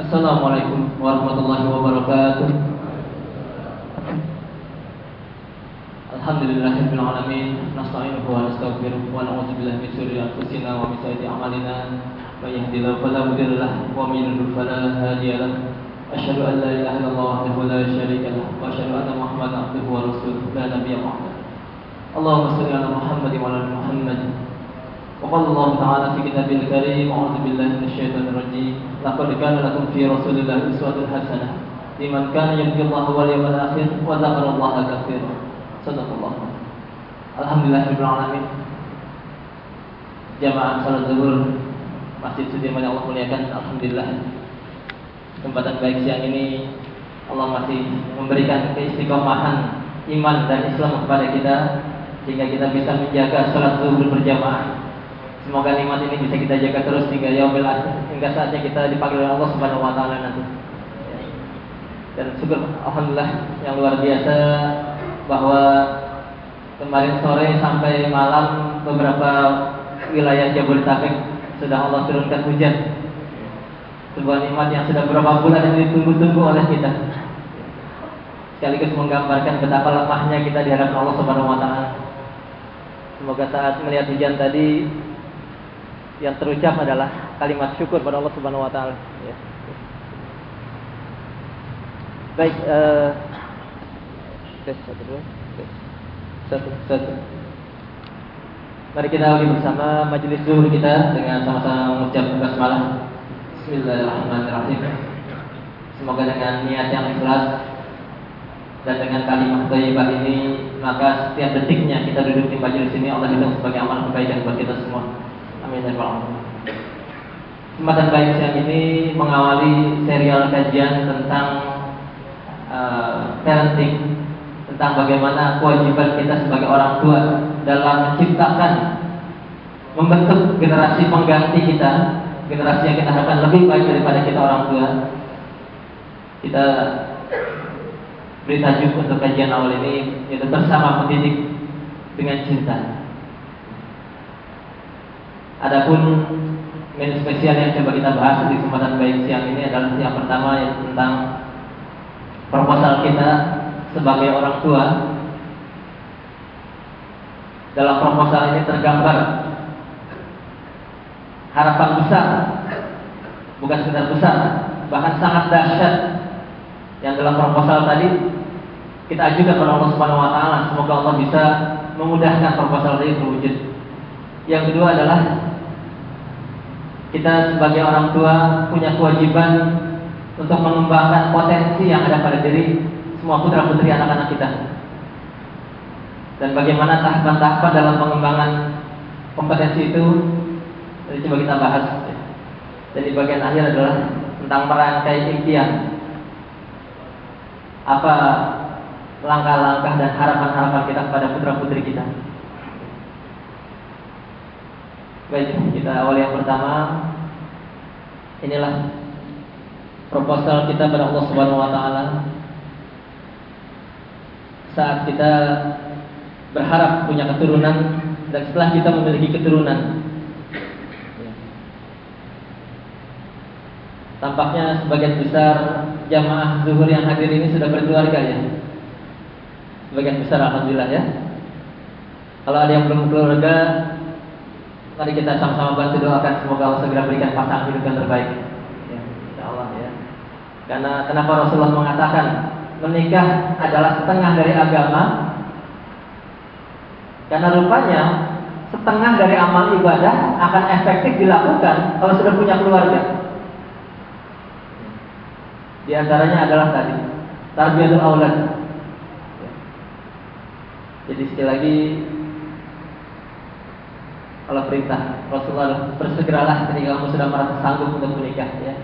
السلام عليكم ورحمة الله وبركاته الحمد لله رب العالمين نستعينه ونستغفره ونعوذ بالله من شرور أنفسنا ومن سيئات أعمالنا من يهد الله فلا مضل له ومن يضلل فلا هادي له أشهد أن لا إله إلا الله وحده لا شريك له وأشهد أن محمدا عبده ورسوله لا نبي بعده اللهم صل على محمد وعلى محمد وقال الله تعالى في كتابه الكريم أعوذ بالله من الشيطان الرجيم لقد كان لكم في رسول الله أسوة حسنة لمن كان يرجو الله واليوم الآخر وذكر الله كثيرا صدق الله Alhamdulillah Alamin Jamaah salat zuhur Masjid Sudirman yang Allah muliakan Alhamdulillah Kesempatan baik siang ini Allah masih memberikan keistiqomahan Iman dan Islam kepada kita Sehingga kita bisa menjaga salat zuhur berjamaah Semoga nikmat ini bisa kita jaga terus hingga yaumil hingga saatnya kita dipanggil Allah Subhanahu wa taala nanti. Dan syukur alhamdulillah yang luar biasa bahwa kemarin sore sampai malam beberapa wilayah Jabodetabek sudah Allah turunkan hujan. Sebuah nikmat yang sudah beberapa bulan ini ditunggu-tunggu oleh kita. Sekaligus menggambarkan betapa lemahnya kita di hadapan Allah Subhanahu wa taala. Semoga saat melihat hujan tadi yang terucap adalah kalimat syukur pada Allah Subhanahu wa taala ya. Baik uh, tes satu tes satu satu Mari kita awali bersama majelis zuhur kita dengan sama-sama mengucap basmalah. Bismillahirrahmanirrahim. Semoga dengan niat yang ikhlas dan dengan kalimat thayyibah ini maka setiap detiknya kita duduk di majelis ini Allah hitung sebagai amal kebaikan buat kita semua. Amin ya Kesempatan baik siang ini mengawali serial kajian tentang uh, parenting tentang bagaimana kewajiban kita sebagai orang tua dalam menciptakan membentuk generasi pengganti kita, generasi yang kita harapkan lebih baik daripada kita orang tua. Kita beri tajuk untuk kajian awal ini yaitu bersama pendidik dengan cinta. Adapun menu spesial yang coba kita bahas di kesempatan baik siang ini adalah yang pertama yang tentang proposal kita sebagai orang tua. Dalam proposal ini tergambar harapan besar, bukan sekedar besar, bahkan sangat dahsyat yang dalam proposal tadi kita ajukan kepada Allah Subhanahu wa taala. Semoga Allah bisa memudahkan proposal ini terwujud. Yang kedua adalah kita sebagai orang tua punya kewajiban untuk mengembangkan potensi yang ada pada diri semua putra putri anak-anak kita. Dan bagaimana tahapan-tahapan dalam pengembangan kompetensi itu Jadi coba kita bahas. Jadi bagian akhir adalah tentang merangkai impian. Apa langkah-langkah dan harapan-harapan kita kepada putra putri kita. Baik, kita awal yang pertama. Inilah proposal kita pada Allah Subhanahu wa taala. Saat kita berharap punya keturunan dan setelah kita memiliki keturunan Tampaknya sebagian besar jamaah zuhur yang hadir ini sudah berkeluarga ya. Sebagian besar alhamdulillah ya. Kalau ada yang belum keluarga, Mari kita sama-sama bantu doakan semoga Allah segera berikan pasangan hidup yang terbaik. Ya, insya Allah ya. Karena kenapa Rasulullah mengatakan menikah adalah setengah dari agama? Karena rupanya setengah dari amal ibadah akan efektif dilakukan kalau sudah punya keluarga. Di antaranya adalah tadi tarbiyatul aulad. Jadi sekali lagi kalau perintah Rasulullah bersegeralah ketika kamu sudah merasa sanggup untuk menikah ya.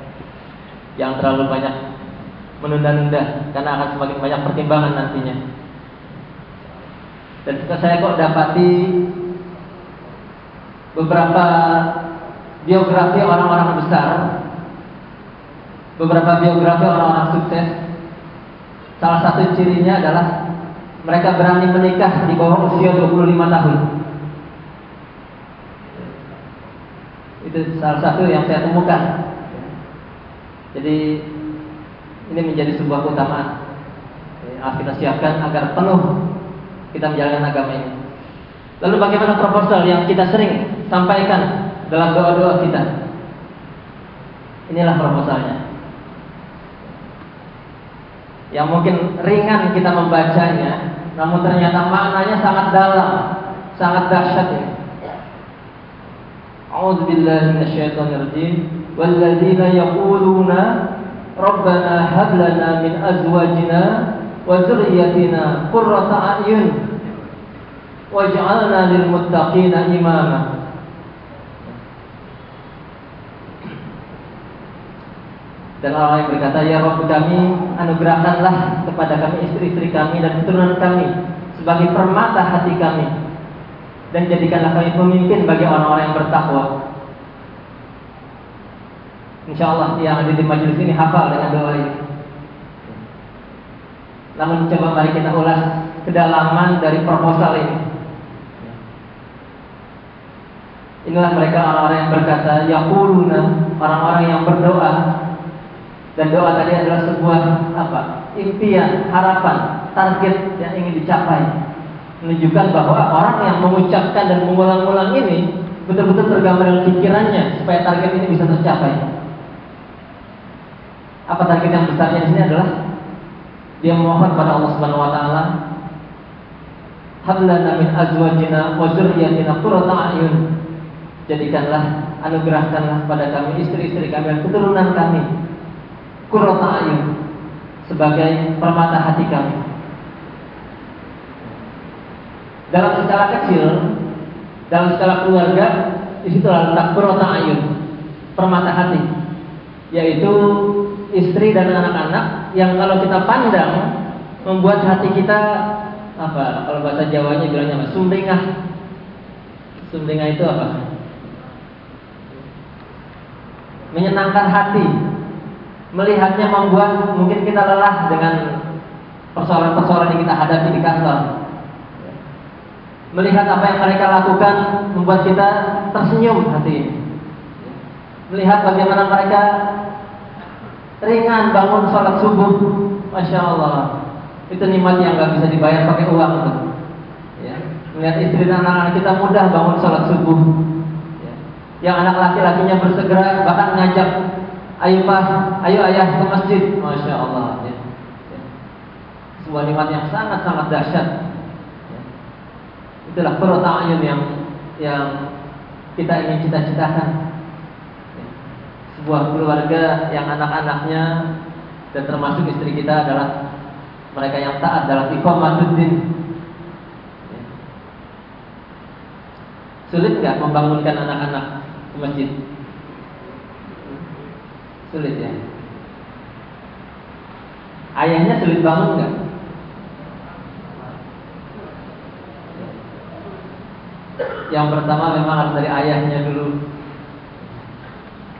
Yang terlalu banyak menunda-nunda karena akan semakin banyak pertimbangan nantinya. Dan saya kok dapati beberapa biografi orang-orang besar, beberapa biografi orang-orang sukses. Salah satu cirinya adalah mereka berani menikah di bawah usia 25 tahun. Itu salah satu yang saya temukan. Jadi ini menjadi sebuah keutamaan. Harus kita siapkan agar penuh kita menjalankan agama ini. Lalu bagaimana proposal yang kita sering sampaikan dalam doa-doa kita? Inilah proposalnya. Yang mungkin ringan kita membacanya, namun ternyata maknanya sangat dalam, sangat dahsyat ini. Billahi minasyaitonir rajim. Walladzina yaquluna Rabbana hab lana min azwajina wa dzurriyyatina qurrata a'yun waj'alna lil muttaqina imama. Dan orang yang berkata, Ya Rabb kami, anugerahkanlah kepada kami istri-istri kami dan keturunan kami sebagai permata hati kami. Dan jadikanlah kami pemimpin bagi orang-orang yang bertakwa. Insya Allah yang ada di majelis ini hafal dengan doa ini. Namun coba mari kita ulas kedalaman dari proposal ini. Inilah mereka orang-orang yang berkata, Yaquluna, orang-orang yang berdoa dan doa tadi adalah sebuah apa? impian, harapan, target yang ingin dicapai. Menunjukkan bahwa orang yang mengucapkan dan mengulang-ulang ini betul-betul tergambar dalam pikirannya supaya target ini bisa tercapai. Apa target yang besarnya di sini adalah dia memohon pada Allah Subhanahu wa taala Hablana min azwajina wa dzurriyyatina qurrata a'yun. Jadikanlah anugerahkanlah pada kami istri-istri kami dan keturunan kami kurota ayun sebagai permata hati kami. Dalam skala kecil, dalam skala keluarga, di situ letak kurota ayun, permata hati, yaitu istri dan anak-anak yang kalau kita pandang membuat hati kita apa? Kalau bahasa Jawanya bilangnya apa? Sumringah. Sumringah itu apa? Menyenangkan hati, melihatnya membuat mungkin kita lelah dengan persoalan-persoalan yang kita hadapi di kantor. Melihat apa yang mereka lakukan membuat kita tersenyum hati. Melihat bagaimana mereka ringan bangun sholat subuh, masya Allah, itu nikmat yang nggak bisa dibayar pakai uang itu. Ya. Melihat istri dan anak-anak kita mudah bangun sholat subuh. Ya. Yang anak laki-lakinya bersegera bahkan ngajak Ayo pak, ayo ayah ke masjid, masya Allah. Ya. Ya. Sebuah nikmat yang sangat sangat dahsyat. Itulah ayun yang yang kita ingin cita-citakan. Sebuah keluarga yang anak-anaknya dan termasuk istri kita adalah mereka yang taat dalam iqamatuddin. Ya. Sulit nggak membangunkan anak-anak ke masjid? Sulit ya. Ayahnya sulit banget nggak? Yang pertama memang harus dari ayahnya dulu.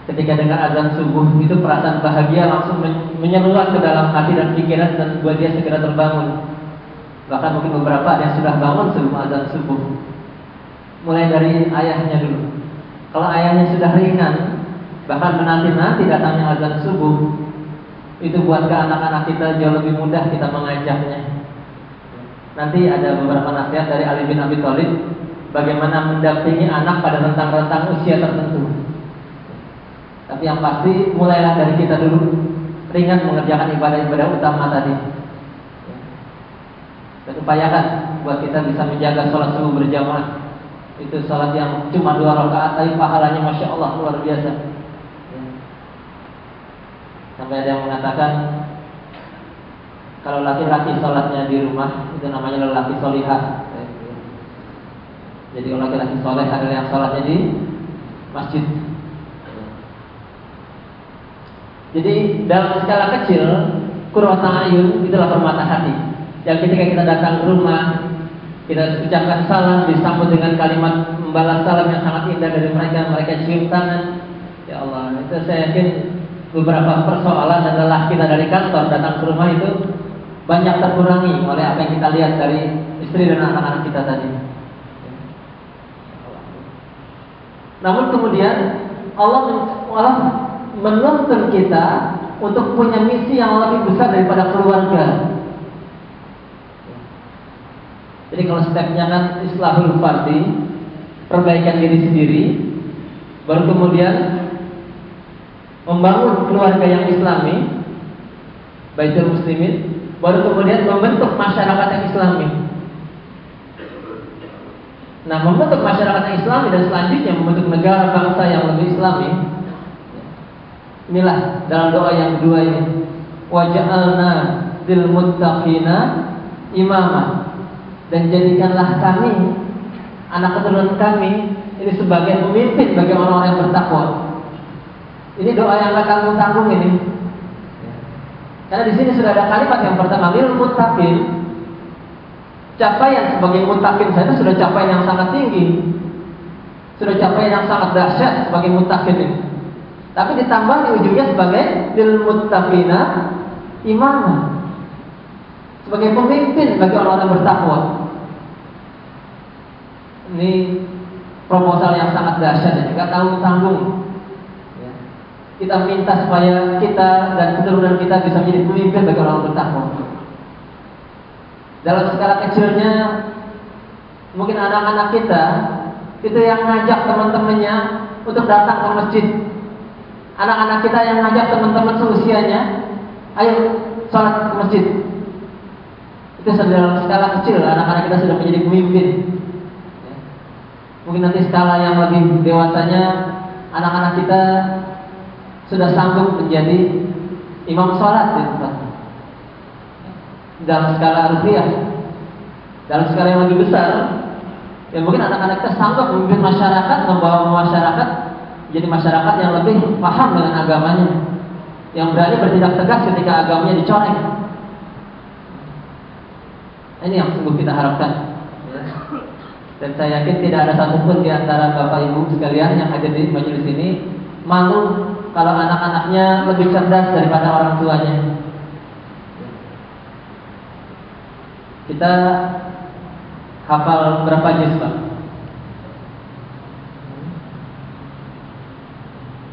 Ketika dengar azan subuh itu perasaan bahagia langsung menyeruak ke dalam hati dan pikiran dan buat dia segera terbangun. Bahkan mungkin beberapa ada yang sudah bangun sebelum azan subuh. Mulai dari ayahnya dulu. Kalau ayahnya sudah ringan, Bahkan menanti-nanti datangnya azan subuh Itu buat ke anak-anak kita jauh lebih mudah kita mengajaknya Nanti ada beberapa nasihat dari Ali bin Abi Thalib Bagaimana mendampingi anak pada rentang-rentang usia tertentu. Tapi yang pasti mulailah dari kita dulu. Ringan mengerjakan ibadah-ibadah utama tadi. Dan upayakan buat kita bisa menjaga sholat subuh berjamaah. Itu sholat yang cuma dua rakaat Tapi pahalanya Masya Allah luar biasa. Sampai ada yang mengatakan kalau laki-laki sholatnya di rumah itu namanya lelaki solihah. Jadi kalau laki-laki soleh adalah yang sholatnya di masjid. Jadi dalam skala kecil kurwata ayun itulah permata hati. Yang ketika kita datang ke rumah kita ucapkan salam disambut dengan kalimat membalas salam yang sangat indah dari mereka mereka cium tangan ya Allah itu saya yakin beberapa persoalan dan lelah kita dari kantor datang ke rumah itu banyak terkurangi oleh apa yang kita lihat dari istri dan anak-anak kita tadi. Namun kemudian Allah Allah menuntun kita untuk punya misi yang lebih besar daripada keluarga. Jadi kalau stepnya kan islahul fardi, perbaikan diri sendiri, baru kemudian membangun keluarga yang islami, baitul muslimin, baru kemudian membentuk masyarakat yang islami. Nah, membentuk masyarakat yang islami dan selanjutnya membentuk negara bangsa yang lebih islami. Inilah dalam doa yang kedua ini. Waj'alna lil muttaqina imama dan jadikanlah kami anak keturunan kami ini sebagai pemimpin bagi orang-orang yang bertakwa. Ini doa yang gak tanggung-tanggung ini. Karena di sini sudah ada kalimat yang pertama lil muttaqin. Capaian sebagai muttaqin saja sudah capaian yang sangat tinggi. Sudah capaian yang sangat dahsyat sebagai muttaqin ini. Tapi ditambah di ujungnya sebagai lil muttaqina imam. Sebagai pemimpin bagi orang-orang bertakwa. Ini proposal yang sangat dahsyat dan juga tanggung-tanggung kita minta supaya kita dan keturunan kita bisa menjadi pemimpin bagi orang bertakwa. Dalam skala kecilnya, mungkin anak-anak kita itu yang ngajak teman-temannya untuk datang ke masjid. Anak-anak kita yang ngajak teman-teman seusianya, ayo sholat ke masjid. Itu dalam skala kecil, anak-anak kita sudah menjadi pemimpin. Mungkin nanti skala yang lebih dewasanya, anak-anak kita sudah sanggup menjadi imam sholat tempat dalam skala rupiah dalam skala yang lebih besar ya mungkin anak-anak kita sanggup memimpin masyarakat membawa masyarakat jadi masyarakat yang lebih paham dengan agamanya yang berani bertindak tegas ketika agamanya dicoreng ini yang sungguh kita harapkan dan saya yakin tidak ada satupun di antara bapak ibu sekalian yang hadir di majelis ini malu kalau anak-anaknya lebih cerdas daripada orang tuanya. Kita hafal berapa juz, Pak?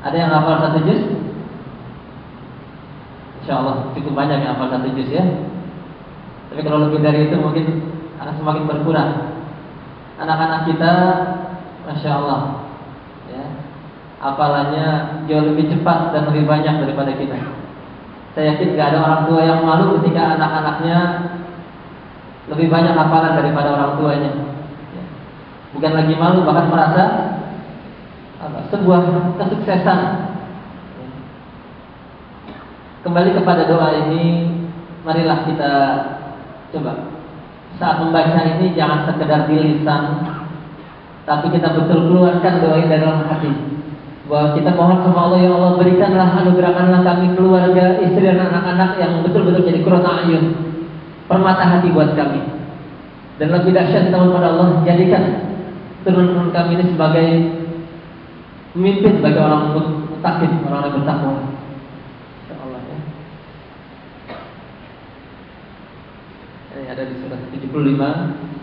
Ada yang hafal satu juz? Insya Allah cukup banyak yang hafal satu juz ya. Tapi kalau lebih dari itu mungkin akan semakin berkurang. Anak-anak kita, masya Allah, apalannya jauh lebih cepat dan lebih banyak daripada kita. Saya yakin gak ada orang tua yang malu ketika anak-anaknya lebih banyak hafalan daripada orang tuanya. Bukan lagi malu, bahkan merasa apa, sebuah kesuksesan. Kembali kepada doa ini, marilah kita coba. Saat membaca ini jangan sekedar di lisan, tapi kita betul keluarkan doa ini dalam hati. Bahwa kita mohon sama Allah ya Allah berikanlah anugerahkanlah kami keluarga istri dan anak-anak yang betul-betul jadi kurota ayun permata hati buat kami. Dan lebih dahsyat kita pada Allah jadikan turun-turun kami ini sebagai pemimpin bagi orang mutakin orang yang bertakwa. Ya. Ini ada di surat 75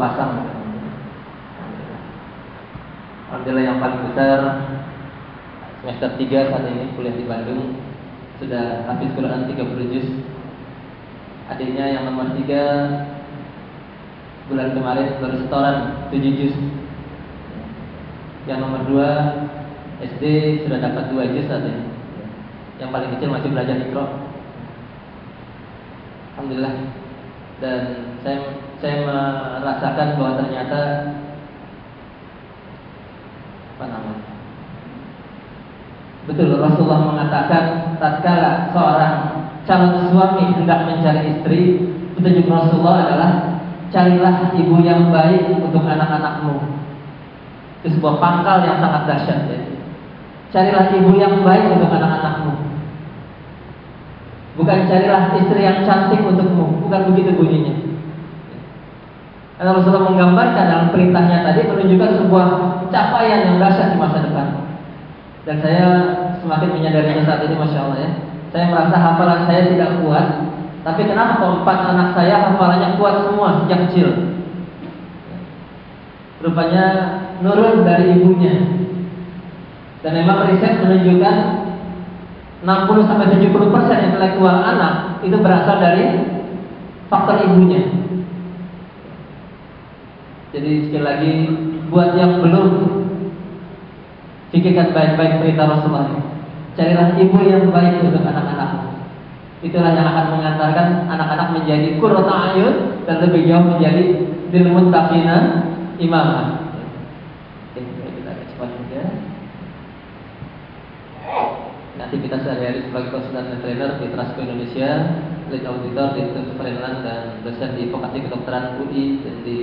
pasang. Alhamdulillah yang paling besar semester 3 saat ini kuliah di Bandung sudah habis Quran 30 juz. Adiknya yang nomor 3 bulan kemarin baru setoran 7 juz. Yang nomor 2 SD sudah dapat 2 juz saat ini. Yang paling kecil masih belajar mikro Alhamdulillah. Dan saya saya merasakan bahwa ternyata apa namanya betul Rasulullah mengatakan tatkala seorang calon suami hendak mencari istri petunjuk Rasulullah adalah carilah ibu yang baik untuk anak-anakmu. Itu sebuah pangkal yang sangat dahsyat ya. Carilah ibu yang baik untuk anak-anakmu. Bukan carilah istri yang cantik untukmu, bukan begitu bunyinya. Karena Rasulullah menggambarkan dalam perintahnya tadi menunjukkan sebuah capaian yang dahsyat di masa depan. Dan saya semakin menyadari saat ini, masya Allah ya. Saya merasa hafalan saya tidak kuat, tapi kenapa keempat anak saya hafalannya kuat semua sejak kecil? Rupanya nurun dari ibunya. Dan memang riset menunjukkan 60 sampai 70 persen intelektual anak itu berasal dari faktor ibunya. Jadi sekali lagi buat yang belum pikirkan baik-baik perintah Rasulullah. Carilah ibu yang baik untuk anak-anakmu. Itulah yang akan mengantarkan anak-anak menjadi kurota ayun dan lebih jauh menjadi lil muttaqina imamah. Nanti kita sehari-hari sebagai konsultan dan trainer di Trasco Indonesia, lead auditor di Institut Freeland dan dosen di vokasi kedokteran UI dan di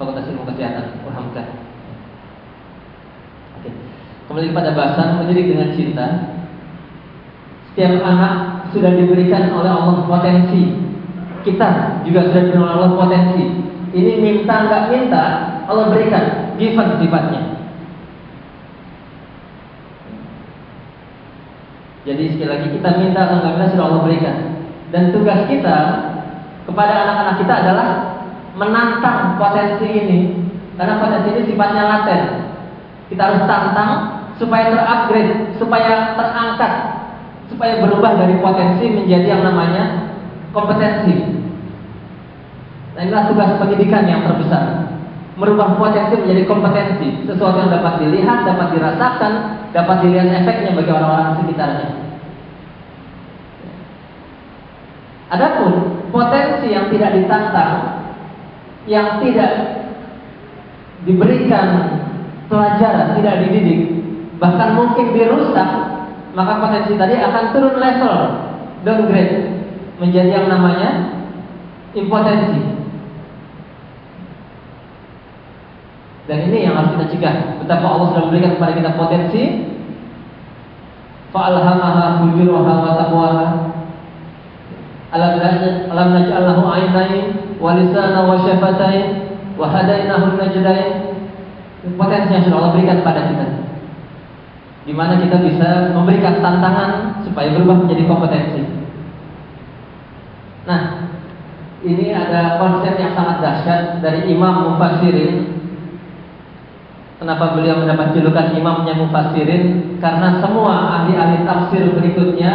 Fakultas Ilmu Kesehatan Alhamdulillah. Oke. Kembali pada bahasan menjadi dengan cinta. Setiap anak sudah diberikan oleh Allah potensi. Kita juga sudah diberikan Allah potensi. Ini minta nggak minta, Allah berikan, given sifatnya. Jadi sekali lagi kita minta atau nggak minta sudah Allah berikan. Dan tugas kita kepada anak-anak kita adalah menantang potensi ini. Karena potensi ini sifatnya laten. Kita harus tantang supaya terupgrade, supaya terangkat supaya berubah dari potensi menjadi yang namanya kompetensi. Nah inilah tugas pendidikan yang terbesar Merubah potensi menjadi kompetensi Sesuatu yang dapat dilihat, dapat dirasakan Dapat dilihat efeknya bagi orang-orang sekitarnya Adapun potensi yang tidak ditantang Yang tidak diberikan pelajaran, tidak dididik Bahkan mungkin dirusak maka potensi tadi akan turun level, downgrade menjadi yang namanya impotensi. Dan ini yang harus kita cegah. Betapa Allah sudah memberikan kepada kita potensi. Fa'alhamaha fujuraha wa taqwaha. Alam naj'al 'ainain wa lisana wa syafatain wa najdain. Potensi yang sudah Allah berikan kepada kita di mana kita bisa memberikan tantangan supaya berubah menjadi kompetensi. Nah, ini ada konsep yang sangat dahsyat dari Imam Mufassirin. Kenapa beliau mendapat julukan Imamnya Mufassirin? Karena semua ahli-ahli tafsir berikutnya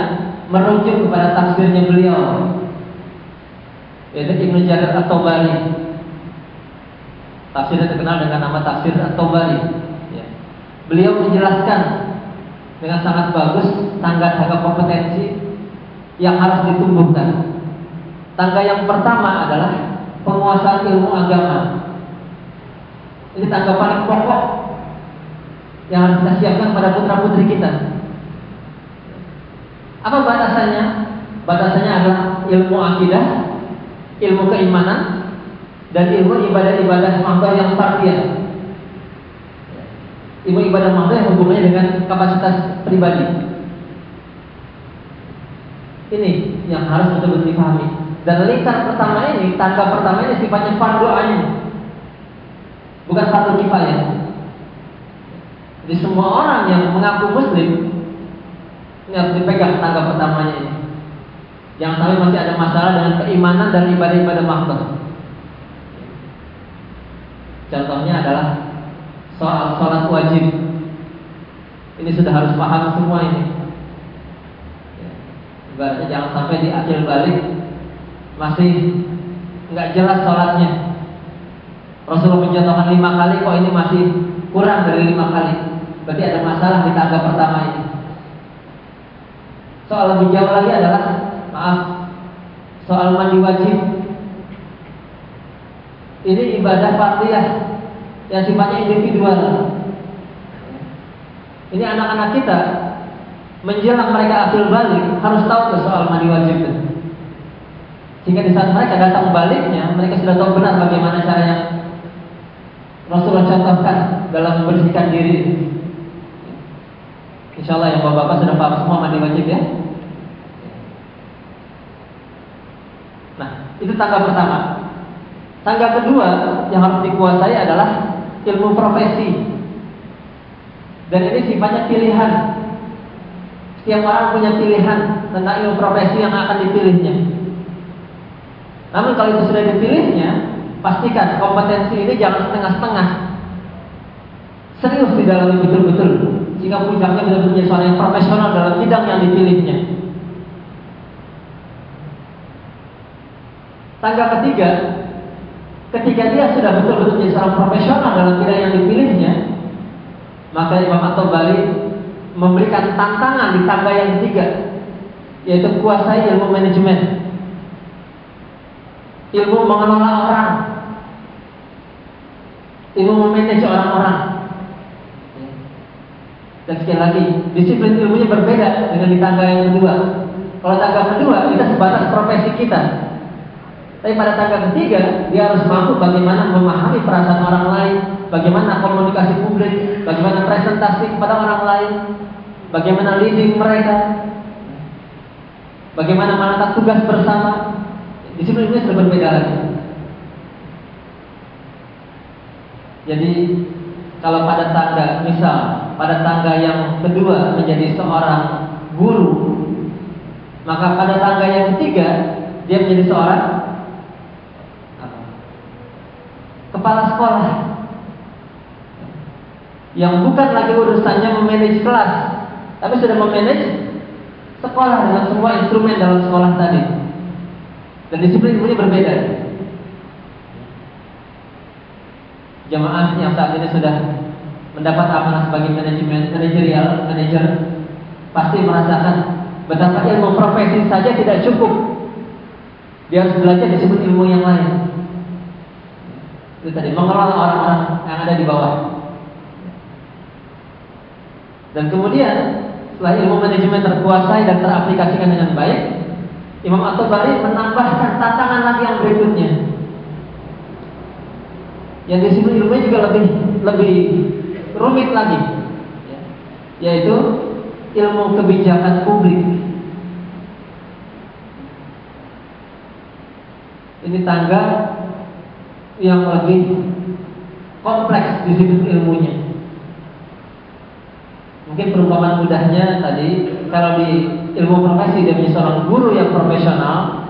merujuk kepada tafsirnya beliau. Yaitu Ibnu Jarir At-Tabari. Tafsirnya terkenal dengan nama tafsir At-Tabari. Ya. Beliau menjelaskan dengan sangat bagus tangga-tangga kompetensi yang harus ditumbuhkan. Tangga yang pertama adalah penguasaan ilmu agama. Ini tangga paling pokok yang harus kita siapkan pada putra putri kita. Apa batasannya? Batasannya adalah ilmu akidah, ilmu keimanan, dan ilmu ibadah-ibadah makhluk yang tarbiyah ilmu ibadah makhluk yang hubungannya dengan kapasitas pribadi. Ini yang harus betul-betul dipahami. Dan lingkar pertama ini, tangga pertama ini sifatnya fardu ain. Bukan satu kifayah. Jadi semua orang yang mengaku muslim ini harus dipegang tangga pertamanya ini. Yang sampai masih ada masalah dengan keimanan dan ibadah-ibadah makhluk. Contohnya adalah soal sholat wajib. Ini sudah harus paham semua ini. Ya. Ibaratnya jangan sampai di akhir balik masih nggak jelas sholatnya. Rasulullah mencontohkan lima kali, kok ini masih kurang dari lima kali. Berarti ada masalah di tangga pertama ini. Soal lebih jauh lagi adalah maaf soal mandi wajib. Ini ibadah fardiyah yang sifatnya individual. Ini anak-anak kita menjelang mereka akil balik harus tahu ke soal mandi wajib. Sehingga di saat mereka datang baliknya, mereka sudah tahu benar bagaimana cara yang Rasulullah contohkan dalam membersihkan diri. Insya Allah yang bapak-bapak sudah paham semua mandi wajib ya. Nah, itu tangga pertama. Tangga kedua yang harus dikuasai adalah ilmu profesi. Dan ini sifatnya pilihan. Setiap orang punya pilihan tentang ilmu profesi yang akan dipilihnya. Namun kalau itu sudah dipilihnya, pastikan kompetensi ini jangan setengah-setengah. Serius di dalam betul-betul sehingga puncaknya benar-benar seorang yang profesional dalam bidang yang dipilihnya. Tangga ketiga, ketika dia sudah betul-betul menjadi seorang profesional dalam bidang yang dipilihnya, maka Imam At-Tabari memberikan tantangan di tangga yang ketiga, yaitu kuasai ilmu manajemen ilmu mengelola orang, ilmu memanage orang-orang. Dan sekali lagi, disiplin ilmunya berbeda dengan di tangga yang kedua. Kalau tangga kedua, kita sebatas profesi kita. Tapi pada tangga ketiga, dia harus mampu bagaimana memahami perasaan orang lain, bagaimana komunikasi publik, bagaimana presentasi kepada orang lain, bagaimana leading mereka, bagaimana menata tugas bersama, Disiplinnya sudah berbeda lagi. Jadi kalau pada tangga, misal pada tangga yang kedua menjadi seorang guru, maka pada tangga yang ketiga dia menjadi seorang kepala sekolah yang bukan lagi urusannya memanage kelas, tapi sudah memanage sekolah dengan semua instrumen dalam sekolah tadi. Dan disiplin ilmunya berbeda. Jamaah yang saat ini sudah mendapat amanah sebagai manajemen manajerial manajer pasti merasakan betapa ilmu profesi saja tidak cukup. Dia harus belajar disebut ilmu yang lain. Itu tadi mengelola orang-orang yang ada di bawah. Dan kemudian setelah ilmu manajemen terkuasai dan teraplikasikan dengan baik, Imam At-Tabari menambahkan tantangan lagi yang berikutnya. Yang di sini ilmunya juga lebih lebih rumit lagi, ya. yaitu ilmu kebijakan publik. Ini tangga yang lebih kompleks di situ ilmunya. Mungkin perumpamaan mudahnya tadi kalau di ilmu profesi dia menjadi seorang guru yang profesional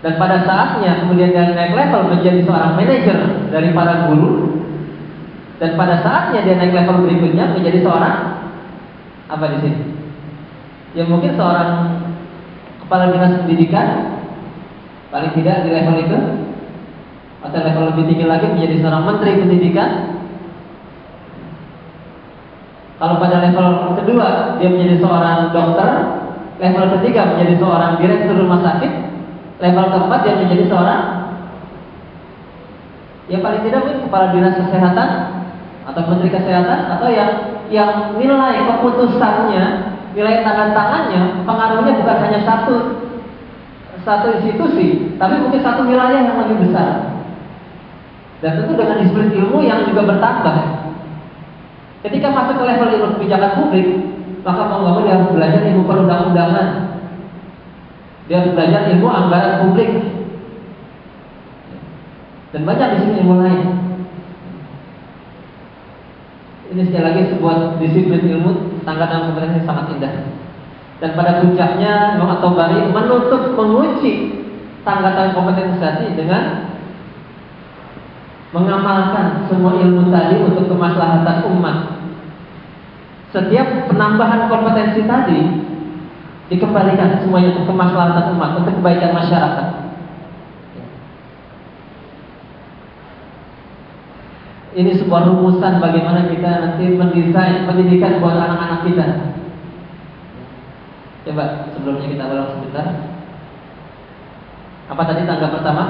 dan pada saatnya kemudian dia naik level menjadi seorang manajer dari para guru dan pada saatnya dia naik level berikutnya menjadi seorang apa di sini? Ya mungkin seorang kepala dinas pendidikan paling tidak di level itu atau level lebih tinggi lagi menjadi seorang menteri pendidikan kalau pada level kedua dia menjadi seorang dokter Level ketiga menjadi seorang direktur rumah sakit. Level keempat dia menjadi seorang ya paling tidak mungkin kepala dinas kesehatan atau menteri kesehatan atau yang yang nilai keputusannya, nilai tangan tangannya pengaruhnya bukan hanya satu satu institusi, tapi mungkin satu wilayah yang lebih besar. Dan tentu dengan disiplin ilmu yang juga bertambah. Ketika masuk ke level ilmu kebijakan publik, maka mau nggak mau dia harus belajar ilmu perundang-undangan. Dia harus belajar ilmu anggaran publik. Dan banyak di sini ilmu lain. Ini sekali lagi sebuah disiplin ilmu tangga dan kompetensi sangat indah. Dan pada puncaknya Imam At-Tabari menutup menguji tangga dan kompetensi dengan mengamalkan semua ilmu tadi untuk kemaslahatan umat setiap penambahan kompetensi tadi dikembalikan semuanya untuk kemaslahatan umat, untuk kebaikan masyarakat. Ini sebuah rumusan bagaimana kita nanti mendesain pendidikan buat anak-anak kita. Coba sebelumnya kita ulang sebentar. Apa tadi tangga pertama?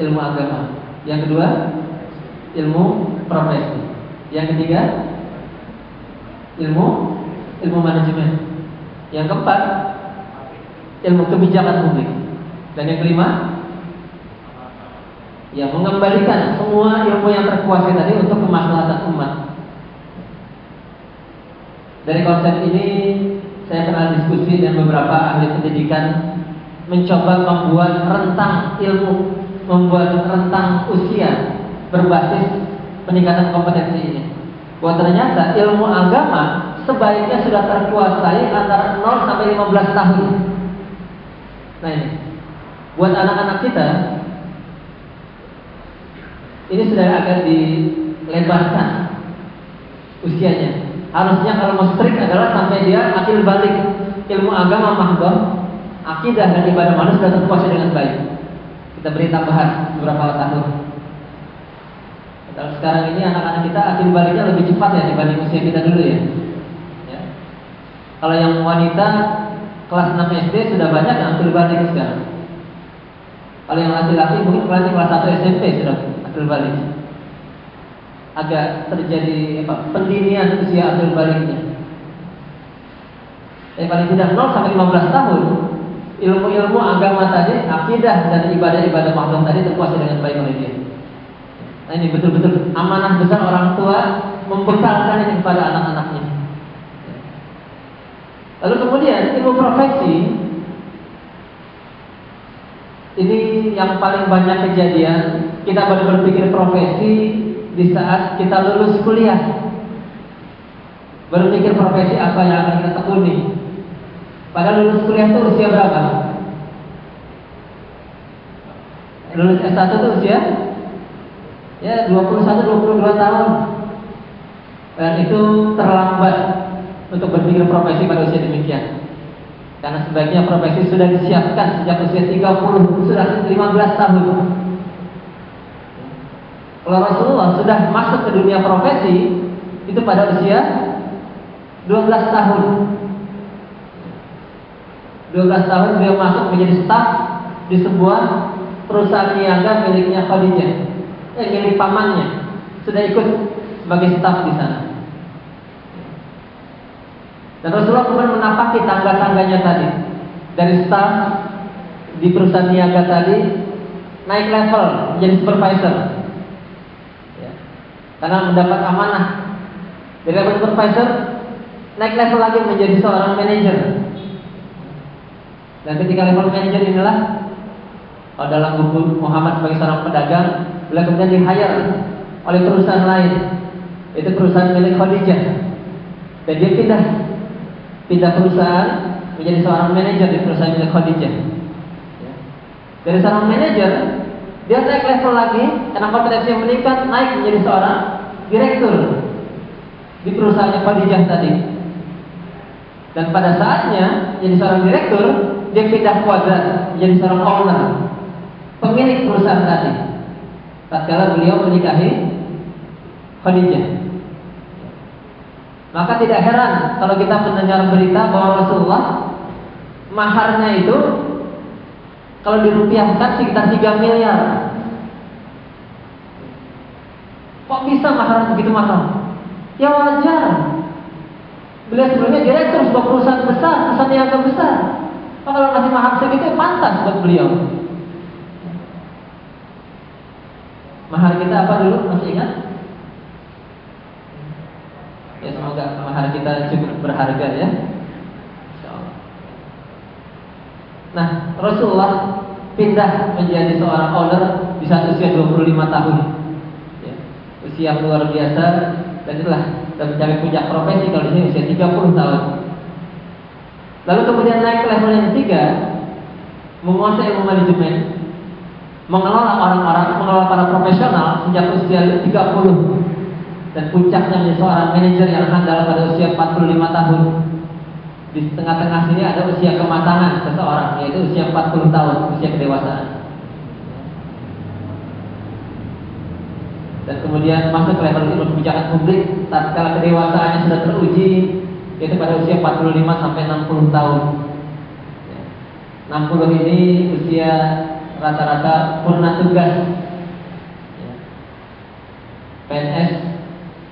Ilmu agama. Yang kedua, ilmu profesi. Yang ketiga, ilmu ilmu manajemen. Yang keempat, ilmu kebijakan publik. Dan yang kelima, ya mengembalikan semua ilmu yang terkuasai tadi untuk kemaslahatan umat. Dari konsep ini saya pernah diskusi dengan beberapa ahli pendidikan mencoba membuat rentang ilmu, membuat rentang usia berbasis peningkatan kompetensi ini. Bahwa ternyata ilmu agama sebaiknya sudah terkuasai antara 0 sampai 15 tahun. Nah ini, buat anak-anak kita ini sudah akan dilebarkan usianya. Harusnya kalau mau strict adalah sampai dia akil balik ilmu agama mahdoh, akidah dan ibadah manusia sudah terkuasai dengan baik. Kita beri tambahan beberapa tahun. Kalau sekarang ini anak-anak kita akil baliknya lebih cepat ya dibanding usia kita dulu ya. ya. Kalau yang wanita kelas 6 SD sudah banyak yang akil balik sekarang. Kalau yang laki-laki mungkin kelas kelas 1 SMP sudah akil balik agak terjadi apa, pendirian usia akil baliknya. Yang paling tidak 0 sampai 15 tahun ilmu-ilmu agama tadi, akidah dan ibadah-ibadah makhluk tadi terkuasai dengan baik oleh dia. Nah ini betul-betul amanah besar orang tua membekalkan ini kepada anak-anaknya. Lalu kemudian ilmu profesi ini yang paling banyak kejadian kita baru berpikir profesi di saat kita lulus kuliah. Berpikir profesi apa yang akan kita tekuni. Pada lulus kuliah itu usia berapa? Lulus S1 itu usia ya 21 22 tahun. Dan itu terlambat untuk berpikir profesi pada usia demikian. Karena sebaiknya profesi sudah disiapkan sejak usia 30, sudah 15 tahun. Kalau Rasulullah sudah masuk ke dunia profesi itu pada usia 12 tahun. 12 tahun beliau masuk menjadi staf di sebuah perusahaan niaga miliknya Khadijah. Eh, milik pamannya. Sudah ikut sebagai staf di sana. Dan Rasulullah kemudian menapaki tangga-tangganya tadi. Dari staf di perusahaan niaga tadi naik level menjadi supervisor karena mendapat amanah dari level supervisor naik level lagi menjadi seorang manajer dan ketika level manajer inilah dalam buku Muhammad sebagai seorang pedagang beliau kemudian di hire oleh perusahaan lain. Itu perusahaan milik Khadijah. Dan dia pindah pindah perusahaan menjadi seorang manajer di perusahaan milik Khadijah. Dari seorang manajer dia naik level lagi karena kompetensi yang meningkat naik menjadi seorang direktur di perusahaannya Khadijah tadi. Dan pada saatnya jadi seorang direktur, dia pindah kuadrat jadi seorang owner, pemilik perusahaan tadi. Tatkala beliau menikahi Khadijah. Maka tidak heran kalau kita mendengar berita bahwa Rasulullah maharnya itu kalau dirupiahkan sekitar 3 miliar. Kok bisa mahar begitu mahal? Ya wajar. Beliau sebelumnya direktur sebuah perusahaan besar, perusahaan yang besar. Maka kalau masih mahal segitu pantas buat beliau. Mahar kita apa dulu? Masih ingat? Ya semoga mahar kita cukup berharga ya. Nah, Rasulullah pindah menjadi seorang owner di saat usia 25 tahun. Ya, usia luar biasa dan itulah dan mencapai puncak profesi kalau di sini usia 30 tahun. Lalu kemudian naik ke level yang ketiga, menguasai ilmu manajemen, mengelola orang-orang, mengelola para profesional sejak usia 30 dan puncaknya menjadi seorang manajer yang handal pada usia 45 tahun di tengah-tengah sini ada usia kematangan seseorang yaitu usia 40 tahun, usia kedewasaan. Dan kemudian masuk ke level ilmu kebijakan publik tatkala kedewasaannya sudah teruji yaitu pada usia 45 sampai 60 tahun. 60 ini usia rata-rata purna tugas. PNS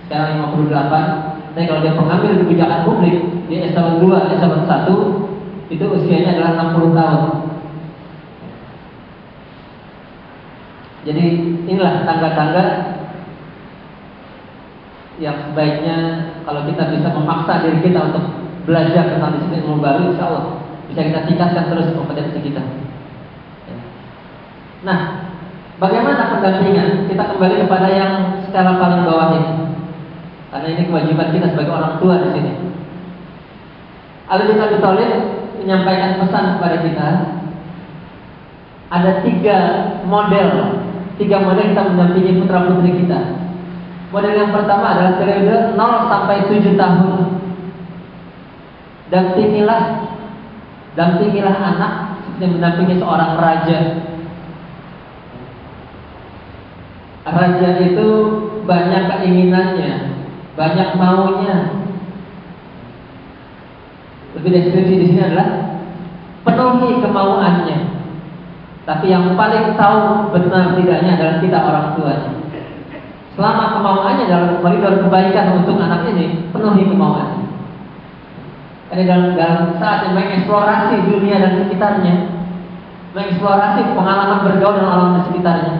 sekarang 58 tapi kalau dia pengambil kebijakan publik di S1 2, S1 1 itu usianya adalah 60 tahun. Jadi inilah tangga-tangga yang sebaiknya kalau kita bisa memaksa diri kita untuk belajar tentang disiplin ilmu baru, insya Allah bisa kita tingkatkan terus kompetensi kita. Ya. Nah, bagaimana pendampingan? Kita kembali kepada yang skala paling bawah ini, karena ini kewajiban kita sebagai orang tua di sini. Ali bin Abi menyampaikan pesan kepada kita. Ada tiga model, tiga model kita mendampingi putra putri kita. Model yang pertama adalah periode 0 sampai 7 tahun. Dampingilah dampingilah anak seperti mendampingi seorang raja. Raja itu banyak keinginannya, banyak maunya. Lebih deskripsi di sini adalah penuhi kemauannya. Tapi yang paling tahu benar tidaknya adalah kita orang tuanya. Selama kemauannya dalam koridor kebaikan untuk anak ini, penuhi kemauan. Ini dalam, dalam saat yang mengeksplorasi dunia dan sekitarnya, mengeksplorasi pengalaman bergaul dengan alam di sekitarnya.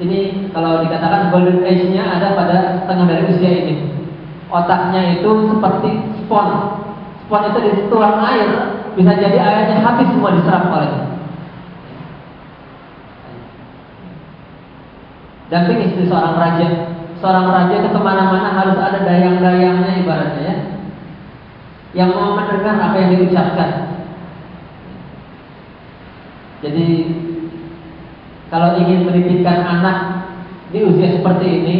Ini kalau dikatakan golden age-nya ada pada setengah dari usia ini. Otaknya itu seperti spon. Spon itu dituang air, bisa jadi airnya habis semua diserap olehnya. Damping istri seorang raja. Seorang raja itu ke mana-mana harus ada dayang-dayangnya ibaratnya ya. Yang mau mendengar apa yang diucapkan. Jadi kalau ingin menitipkan anak di usia seperti ini,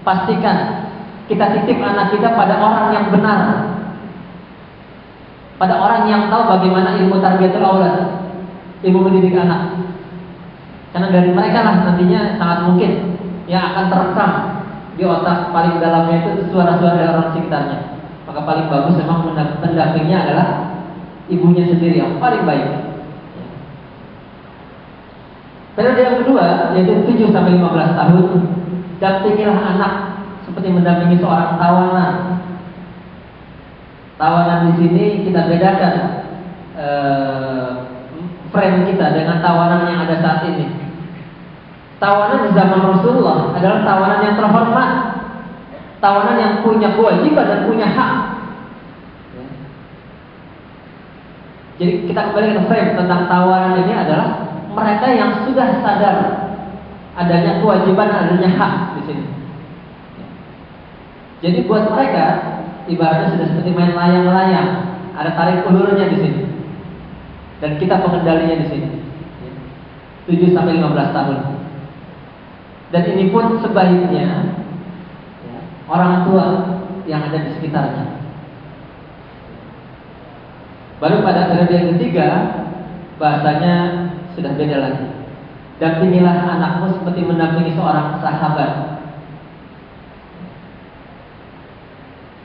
pastikan kita titip anak kita pada orang yang benar. Pada orang yang tahu bagaimana ilmu tarbiyatul aulad, ilmu mendidik anak. Karena dari mereka lah nantinya sangat mungkin yang akan terekam di otak paling dalamnya itu suara-suara dari orang sekitarnya. Maka paling bagus memang pendampingnya adalah ibunya sendiri yang paling baik. Periode yang kedua yaitu 7 sampai 15 tahun dampingilah anak seperti mendampingi seorang tawanan. Tawanan di sini kita bedakan eh, frame kita dengan tawanan yang ada saat ini. Tawanan di zaman Rasulullah adalah tawanan yang terhormat, tawanan yang punya kewajiban dan punya hak. Jadi kita kembali ke frame tentang tawanan ini adalah mereka yang sudah sadar adanya kewajiban adanya hak di sini. Jadi buat mereka ibaratnya sudah seperti main layang-layang, ada tarik ulurnya di sini dan kita pengendalinya di sini. 7 sampai 15 tahun. Dan ini pun sebaiknya ya, orang tua yang ada di sekitarnya. Baru pada periode yang ketiga bahasanya sudah beda lagi. Dampingilah anakmu seperti mendampingi seorang sahabat.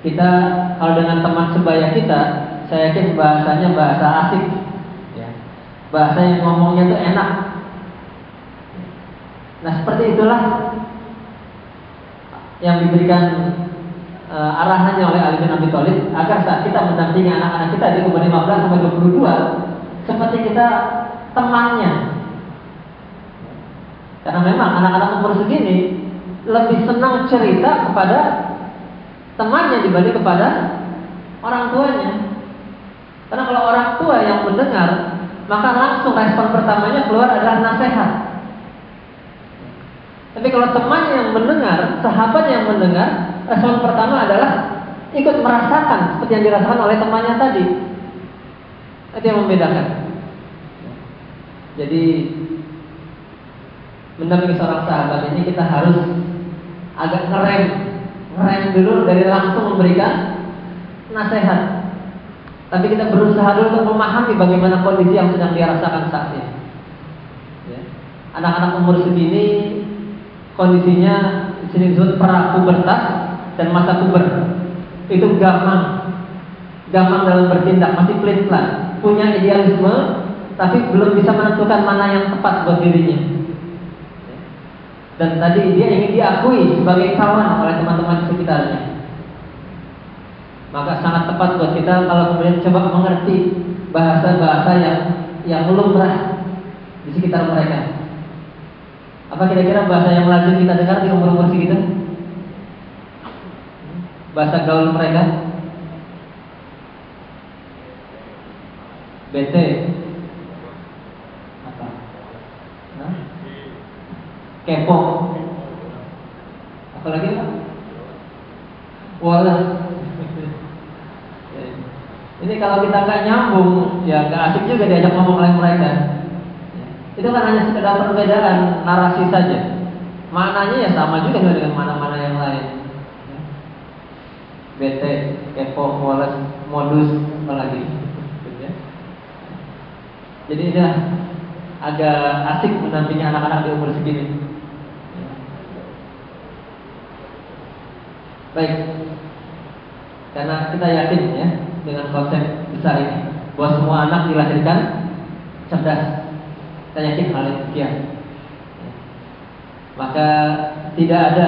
Kita kalau dengan teman sebaya kita, saya yakin bahasanya bahasa asik bahasa yang ngomongnya itu enak. Nah seperti itulah yang diberikan uh, arahannya oleh Ali bin Abi Thalib agar saat kita mendampingi anak-anak kita di umur 15 sampai 22 seperti kita temannya. Karena memang anak-anak umur segini lebih senang cerita kepada temannya dibanding kepada orang tuanya. Karena kalau orang tua yang mendengar maka langsung respon pertamanya keluar adalah nasihat. Tapi kalau teman yang mendengar, sahabat yang mendengar, respon pertama adalah ikut merasakan seperti yang dirasakan oleh temannya tadi. Itu yang membedakan. Jadi mendampingi seorang sahabat ini kita harus agak ngerem, ngerem dulu dari langsung memberikan nasihat. Tapi kita berusaha dulu untuk memahami bagaimana kondisi yang sedang dia rasakan saat ini. Ya. Anak-anak umur segini kondisinya sini disebut pra pubertas dan masa puber. Itu gampang, gampang dalam bertindak, masih pelan pelan, punya idealisme, tapi belum bisa menentukan mana yang tepat buat dirinya. Dan tadi dia ingin diakui sebagai kawan oleh teman-teman sekitarnya. Maka sangat tepat buat kita kalau kemudian coba mengerti bahasa-bahasa yang yang lumrah di sekitar mereka. Apa kira-kira bahasa yang lazim kita dengar di umur-umur segitu? Bahasa gaul mereka? BT apa? Hah? Kepo. Apa lagi apa? Wallace. Ini kalau kita nggak nyambung, ya nggak asik juga diajak ngomong oleh mereka. Itu kan hanya sekedar perbedaan narasi saja. Maknanya ya sama juga dengan mana-mana yang lain. Bete, kepo, moles, modus, apalagi. Jadi dia agak asik menampingi anak-anak di umur segini. Baik, karena kita yakin ya dengan konsep besar ini bahwa semua anak dilahirkan cerdas saya yakin hal demikian. Maka tidak ada,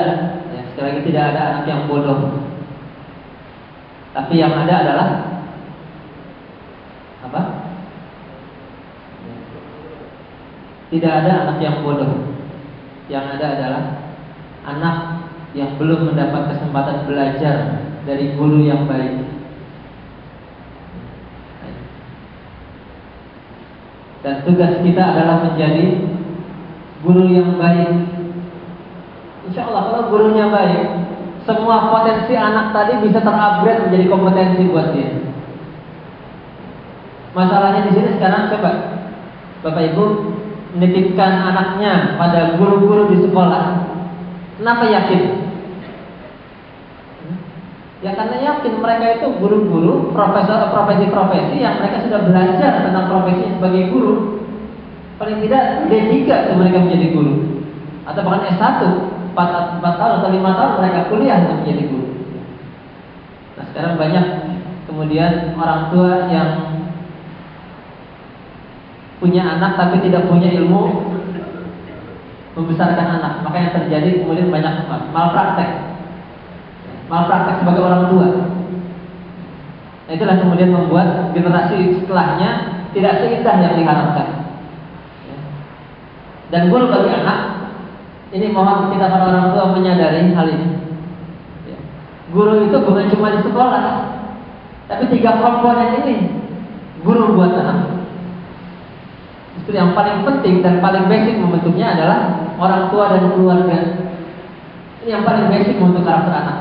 ya, sekali lagi tidak ada anak yang bodoh. Tapi yang ada adalah apa? Tidak ada anak yang bodoh. Yang ada adalah anak yang belum mendapat kesempatan belajar dari guru yang baik. Dan tugas kita adalah menjadi guru yang baik. Insya Allah kalau gurunya baik, semua potensi anak tadi bisa terupgrade menjadi kompetensi buat dia. Masalahnya di sini sekarang coba Bapak Ibu menitipkan anaknya pada guru-guru di sekolah. Kenapa yakin? Ya karena yakin mereka itu guru-guru, profesor, profesi-profesi yang mereka sudah belajar tentang profesi sebagai guru. Paling tidak D3 mereka menjadi guru. Atau bahkan S1, 4, 4 tahun atau 5 tahun mereka kuliah untuk menjadi guru. Nah sekarang banyak kemudian orang tua yang punya anak tapi tidak punya ilmu membesarkan anak. Maka yang terjadi kemudian banyak malpraktek malpraktek sebagai orang tua. Nah, itulah kemudian membuat generasi setelahnya tidak seindah yang diharapkan. Dan guru bagi anak, ini mohon kita para orang tua menyadari hal ini. Guru itu bukan cuma di sekolah, tapi tiga komponen ini guru buat anak. Justru yang paling penting dan paling basic membentuknya adalah orang tua dan keluarga. Ini yang paling basic untuk karakter anak.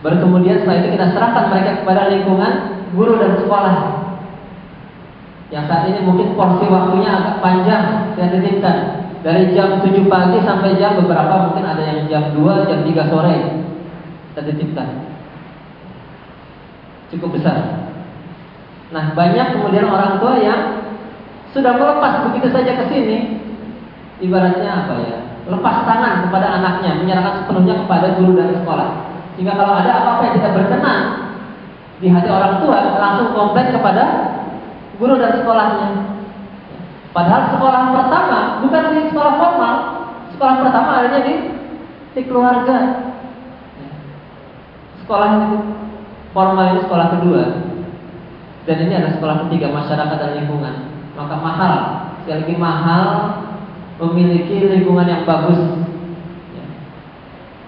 Baru kemudian setelah itu kita serahkan mereka kepada lingkungan guru dan sekolah. Yang saat ini mungkin porsi waktunya agak panjang saya titipkan dari jam 7 pagi sampai jam beberapa mungkin ada yang jam 2, jam 3 sore saya titipkan. Cukup besar. Nah, banyak kemudian orang tua yang sudah melepas begitu saja ke sini ibaratnya apa ya? Lepas tangan kepada anaknya, menyerahkan sepenuhnya kepada guru dan sekolah. Sehingga kalau ada apa-apa yang tidak berkenan di hati orang tua, langsung komplain kepada guru dan sekolahnya. Padahal sekolah pertama bukan di sekolah formal, sekolah pertama adanya di di keluarga. Sekolah formal ini sekolah kedua, dan ini adalah sekolah ketiga masyarakat dan lingkungan. Maka mahal, sekali lagi mahal memiliki lingkungan yang bagus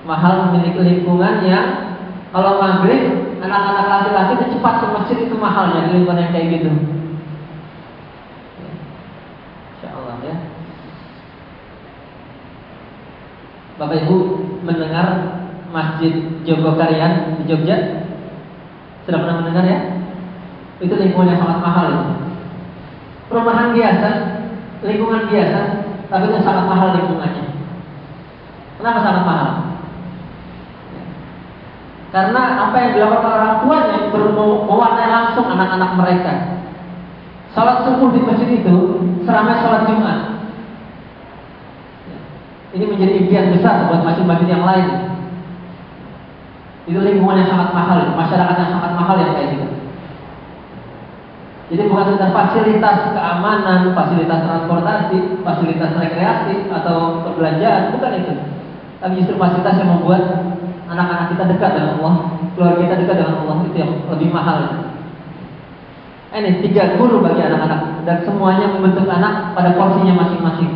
mahal memiliki lingkungan yang kalau maghrib anak-anak laki-laki itu cepat ke masjid itu mahalnya di lingkungan yang kayak gitu. Insya Allah ya. Bapak Ibu mendengar Masjid Jogokarian di Jogja? Sudah pernah mendengar ya? Itu lingkungan yang sangat mahal itu. Perumahan biasa, lingkungan biasa, tapi itu sangat mahal lingkungannya. Kenapa sangat mahal? Karena apa yang dilakukan orang tuanya mewarnai langsung anak-anak mereka. Salat subuh di masjid itu seramai salat Jumat. Ini menjadi impian besar buat masjid-masjid yang lain. Itu lingkungan yang sangat mahal, masyarakat yang sangat mahal yang kayak gitu. Jadi bukan sekedar fasilitas keamanan, fasilitas transportasi, fasilitas rekreasi atau perbelanjaan, bukan itu. Tapi justru fasilitas yang membuat anak-anak kita dekat dengan Allah, keluarga kita dekat dengan Allah itu yang lebih mahal. Ini tiga guru bagi anak-anak dan semuanya membentuk anak pada porsinya masing-masing.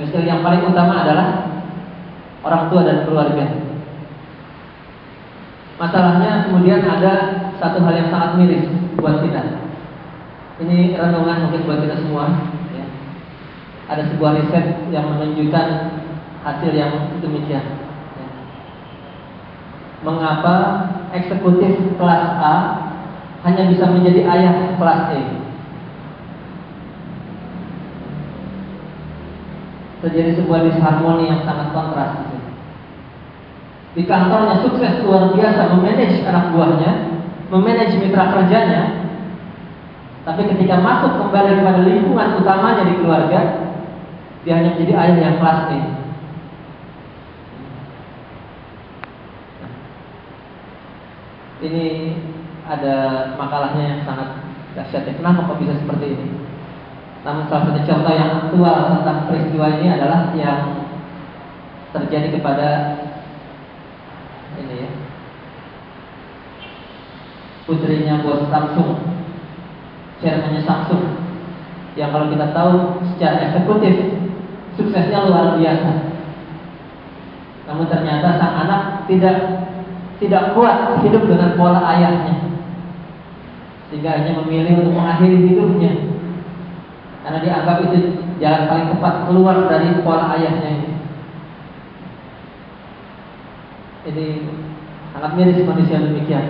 Sekali yang paling utama adalah orang tua dan keluarga. Masalahnya kemudian ada satu hal yang sangat miris buat kita. Ini renungan mungkin buat kita semua. Ya. Ada sebuah riset yang menunjukkan hasil yang demikian. Mengapa eksekutif kelas A hanya bisa menjadi ayah kelas E? Terjadi sebuah disharmoni yang sangat kontras di kantornya sukses luar biasa memanage anak buahnya, memanage mitra kerjanya, tapi ketika masuk kembali kepada lingkungan utamanya di keluarga, dia hanya menjadi ayah yang kelas A. Ini ada makalahnya yang sangat dahsyat. Kenapa kok bisa seperti ini? Namun salah satu contoh yang aktual tentang peristiwa ini adalah yang terjadi kepada ini ya putrinya bos Samsung chairmannya Samsung yang kalau kita tahu secara eksekutif suksesnya luar biasa namun ternyata sang anak tidak tidak kuat hidup dengan pola ayahnya sehingga hanya memilih untuk mengakhiri hidupnya karena dianggap itu jalan paling tepat keluar dari pola ayahnya ini Jadi sangat miris kondisi yang demikian.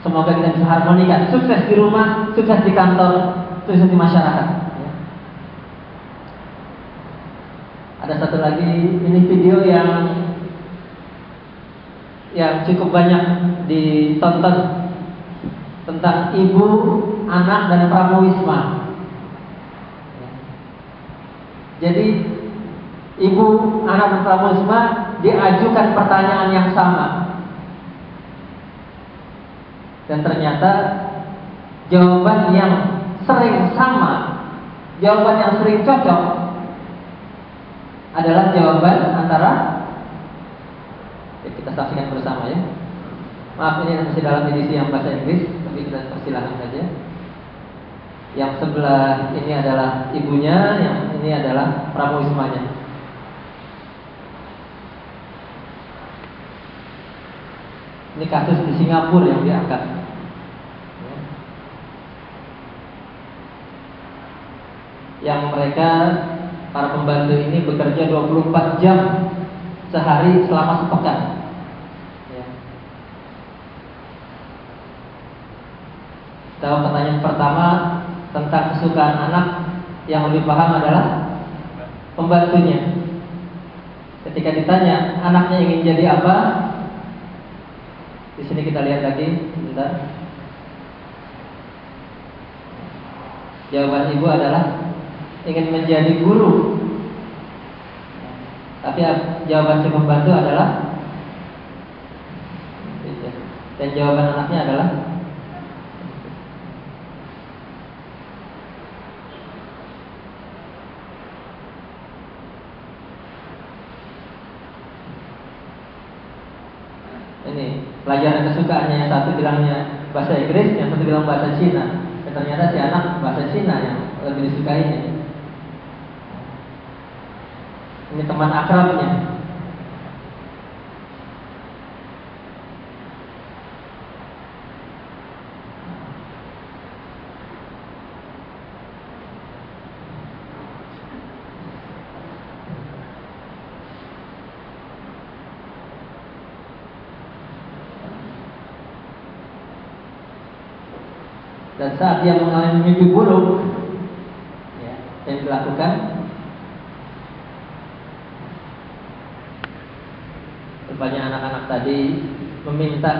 Semoga kita bisa harmonikan. Sukses di rumah, sukses di kantor, sukses di masyarakat. Ada satu lagi, ini video yang yang cukup banyak ditonton tentang ibu, anak dan pramuwisma. Jadi ibu, anak dan pramuwisma diajukan pertanyaan yang sama. Dan ternyata jawaban yang sering sama, jawaban yang sering cocok adalah jawaban antara kita saksikan bersama ya. Maaf ini masih dalam edisi yang bahasa Inggris, tapi kita persilahkan saja. Yang sebelah ini adalah ibunya, yang ini adalah pramuismanya. Ini kasus di Singapura yang diangkat. Yang mereka para pembantu ini bekerja 24 jam sehari selama sepekan. Ya. Tahu pertanyaan pertama tentang kesukaan anak yang lebih paham adalah pembantunya. Ketika ditanya anaknya ingin jadi apa, di sini kita lihat lagi sebentar. Jawaban ibu adalah ingin menjadi guru. Tapi jawaban si pembantu adalah dan jawaban anaknya adalah ini pelajaran kesukaannya yang satu bilangnya bahasa Inggris, yang satu bilang bahasa Cina. Dan ternyata si anak bahasa Cina yang lebih disukainya. Ini teman akrabnya. dan saat dia mengalami mimpi buruk ya, yang dilakukan rupanya anak-anak tadi meminta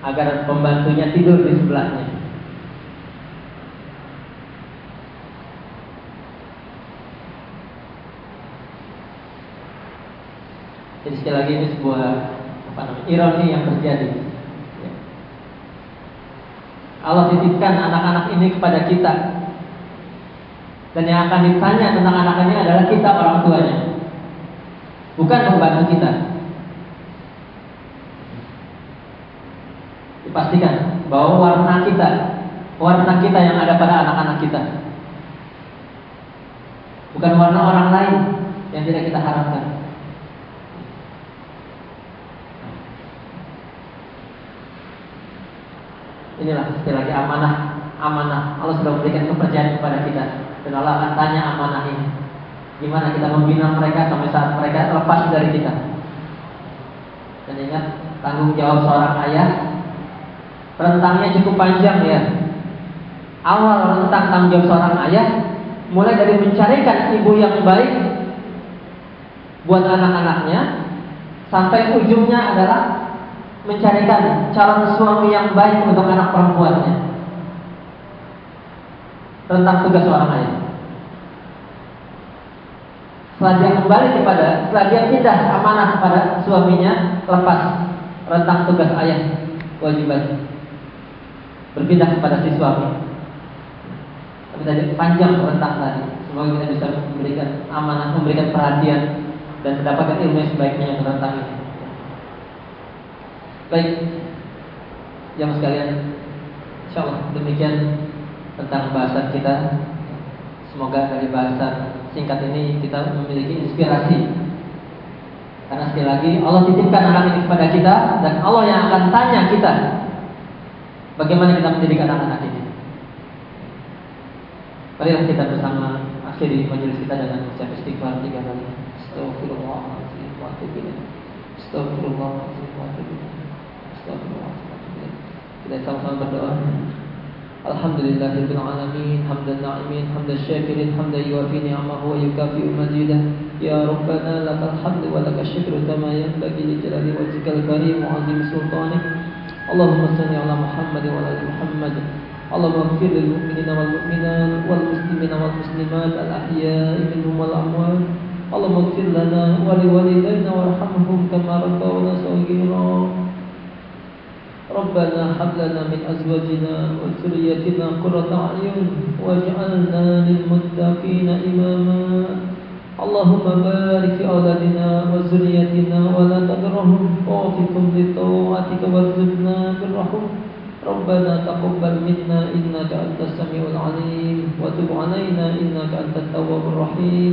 agar pembantunya tidur di sebelahnya jadi sekali lagi ini sebuah apa namanya ironi yang terjadi Allah titipkan anak-anak ini kepada kita. Dan yang akan ditanya tentang anak ini adalah kita orang tuanya. Bukan pembantu kita. Dipastikan bahwa warna kita, warna kita yang ada pada anak-anak kita. bukan warna orang lain yang tidak kita harapkan. Inilah sekali lagi amanah, amanah. Allah sudah memberikan kepercayaan kepada kita dan Allah akan tanya amanah ini. Gimana kita membina mereka sampai saat mereka lepas dari kita. Dan ingat tanggung jawab seorang ayah rentangnya cukup panjang ya. Awal rentang tanggung jawab seorang ayah mulai dari mencarikan ibu yang baik buat anak-anaknya sampai ujungnya adalah mencarikan calon suami yang baik untuk anak perempuannya. Tentang tugas seorang ayah. Setelah dia kembali kepada, setelah dia pindah amanah kepada suaminya, lepas rentang tugas ayah kewajiban berpindah kepada si suami. Tapi tadi panjang rentang tadi. Semoga kita bisa memberikan amanah, memberikan perhatian dan mendapatkan ilmu yang sebaiknya tentang ini. Baik, yang sekalian, insya Allah demikian tentang bahasan kita. Semoga dari bahasan singkat ini kita memiliki inspirasi. Karena sekali lagi Allah titipkan anak ini kepada kita dan Allah yang akan tanya kita bagaimana kita mendidik anak-anak ini. Mari kita bersama akhiri majelis kita dengan mengucap istighfar tiga kali. Astagfirullahaladzim wa atubu Astagfirullahaladzim wa atubu kita sama-sama berdoa. Alhamdulillahirabbil alamin hamdan na'imin hamdan syakirin hamdan yuwafi ni'amahu wa wa kama yanbaghi li jalali wajhikal karim اللهم صل على محمد وعلى آل محمد. اللهم اغفر للمؤمنين والمؤمنات والمسلمين والمسلمات الأحياء منهم والأموات. اللهم اغفر لنا ولوالدينا وارحمهم كما ربونا صغيرا. ربنا هب لنا من أزواجنا وذريتنا قرة أعين واجعلنا للمتقين إماما. اللهم بارك في أولادنا وذريتنا ولا تضرهم ووفقهم لطاعتك وارزقنا بالرحم ربنا تقبل منا إنك أنت السميع العليم. وتب علينا إنك أنت التواب الرحيم.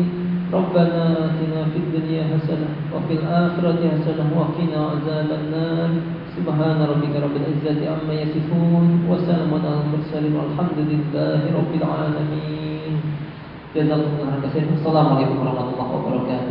ربنا آتنا في الدنيا حسنة وفي الآخرة حسنة وقنا عذاب النار. سبحان ربك رب العزة عما يصفون وسلام على المرسلين والحمد لله رب العالمين. Jazakumullah khairan. Assalamualaikum warahmatullahi wabarakatuh.